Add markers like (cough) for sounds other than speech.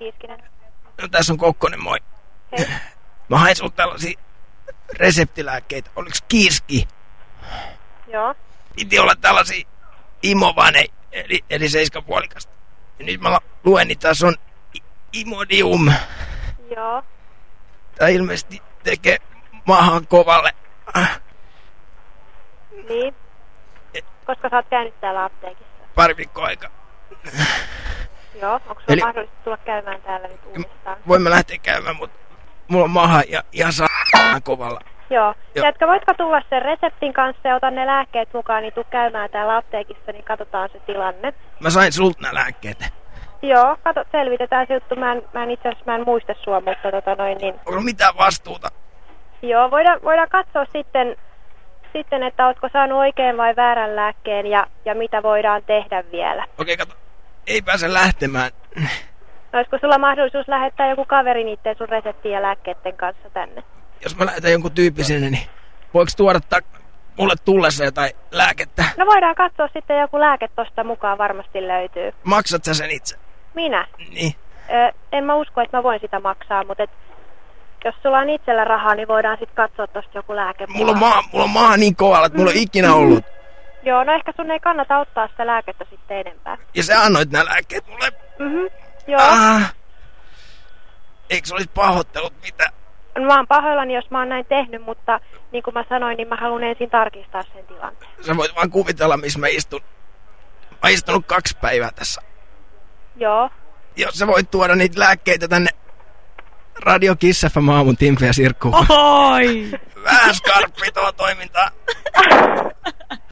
Kiiskinen. No, tässä on Kokkonen, moi. Hei. Mä hain sulta tällaisia reseptilääkkeitä. Oliks kiiski? Joo. Piti olla tällaisia imovane, eli, eli seiskapuolikasta. Ja nyt mä luen, niin tässä on imodium. Joo. Tää ilmeisesti tekee mahan kovalle. Niin. Koska sä oot käynyt täällä apteekissa? pari viikkoa aikaa. Joo. Onko sulla Eli- mahdollista tulla käymään täällä nyt uudestaan? Voimme lähteä käymään, mutta mulla on maha ja ihan saa (laughs) kovalla. Joo. Joo. Jätkä, voitko tulla sen reseptin kanssa ja otan ne lääkkeet mukaan, niin tuu käymään täällä apteekissa, niin katsotaan se tilanne. Mä sain sulta nämä lääkkeet. Joo, kato, selvitetään se juttu. Mä en, mä en itse asiassa mä en muista sua, mutta tota noin, niin... Onko mitään vastuuta? Joo, voidaan, voidaan katsoa sitten, sitten, että ootko saanut oikein vai väärän lääkkeen ja, ja mitä voidaan tehdä vielä. Okei, kato. Ei pääse lähtemään. Olisiko sulla mahdollisuus lähettää joku kaveri niiden sun reseptien ja lääkkeiden kanssa tänne? Jos mä lähetän jonkun tyypin sinne, niin voiko tuoda mulle tullessa jotain lääkettä? No voidaan katsoa sitten joku lääke tosta mukaan varmasti löytyy. Maksat sä sen itse? Minä? Niin. Ö, en mä usko, että mä voin sitä maksaa, mutta et, jos sulla on itsellä rahaa, niin voidaan sitten katsoa tosta joku lääke Mulla on, maa, mulla on maa niin kovalla, että mulla on ikinä ollut. Joo, no ehkä sun ei kannata ottaa sitä lääkettä sitten enempää. Ja sä annoit nämä lääkkeet mulle. Mhm. Joo. Ah. Eikö se olisi pahoittelut mitä? No, Mä oon pahoillani, jos mä oon näin tehnyt, mutta niin kuin mä sanoin, niin mä haluan ensin tarkistaa sen tilanteen. Sä voit vaan kuvitella, missä mä istun. Mä oon istunut kaksi päivää tässä. Joo. Jos sä voit tuoda niitä lääkkeitä tänne Radio Kiss FM aamun Timpe ja Sirkku. Oi! Vähän skarppi tuo toimintaa. (laughs)